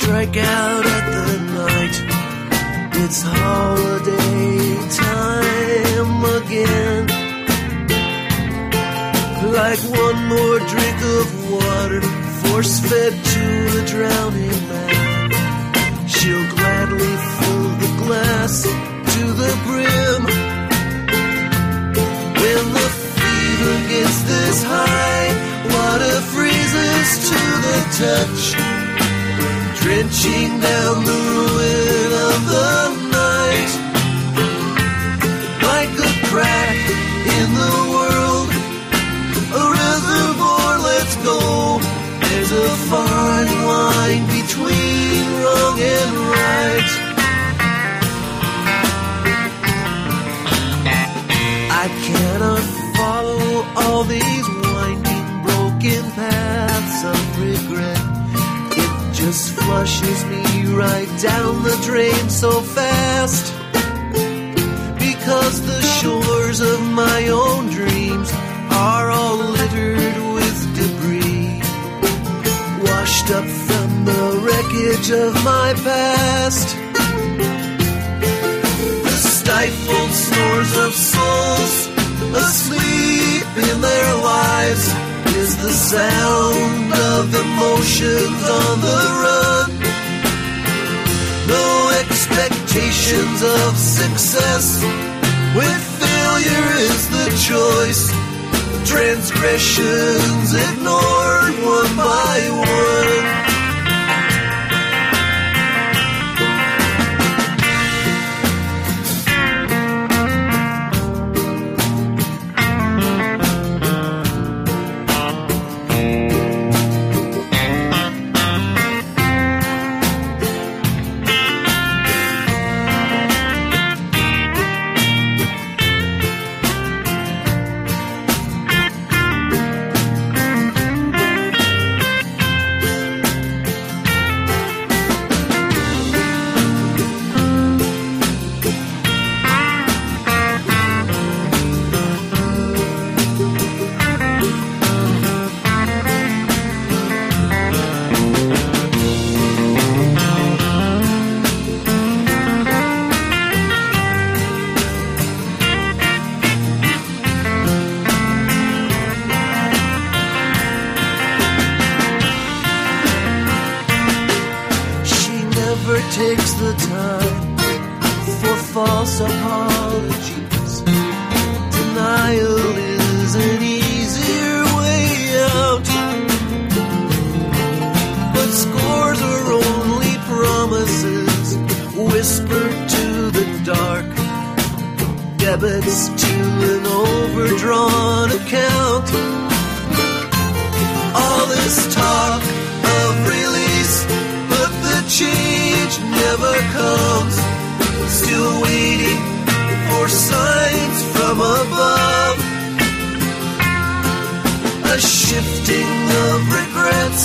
strike out at the night. It's holiday time again. Like one more drink of water, force fed to the drowning man. She'll gladly fill the glass to the brim. When the fever gets this high, water freezes to the touch drenching down the ruin flushes me right down the drain so fast. Because the shores of my own dreams are all littered with debris, washed up from the wreckage of my past. The stifled snores of souls asleep in their lives is the sound of emotions on the run. No expectations of success with failure is the choice. Transgressions ignored one by one. The time for false apologies. Denial is an easier way out. But scores are only promises whispered to the dark. Debits to an overdrawn account. All this talk signs from above. A shifting of regrets,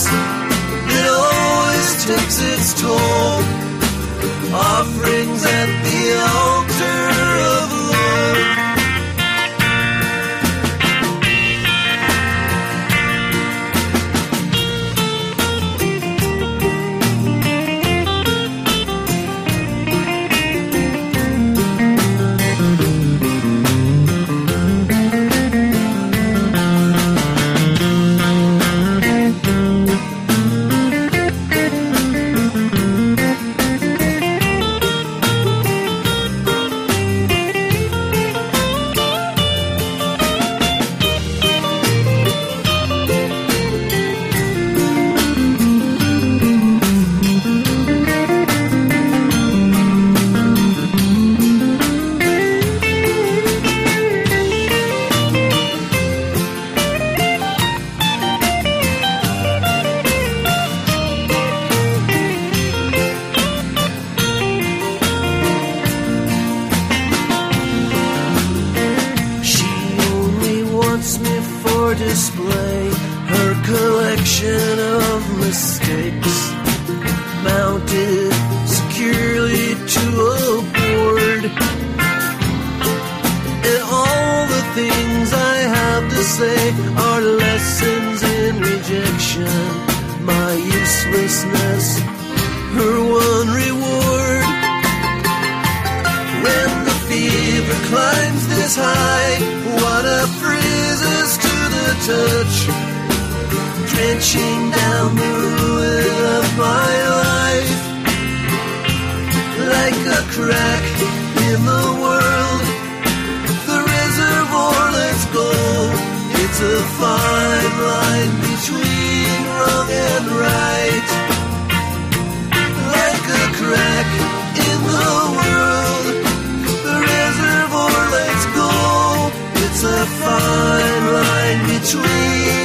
it always takes its toll. Offerings at the altar collection of mistakes mounted securely to a board. And all the things I have to say are lessons in rejection. My uselessness, her one reward. When the fever climbs this high. what Water freezes to the touch, drenching down the ruin of my life. Like a crack in the world, the reservoir lets go. It's a fine line between wrong and right. Like a crack in the world, the reservoir lets go. It's a fine line between